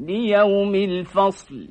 ليوم الفصل.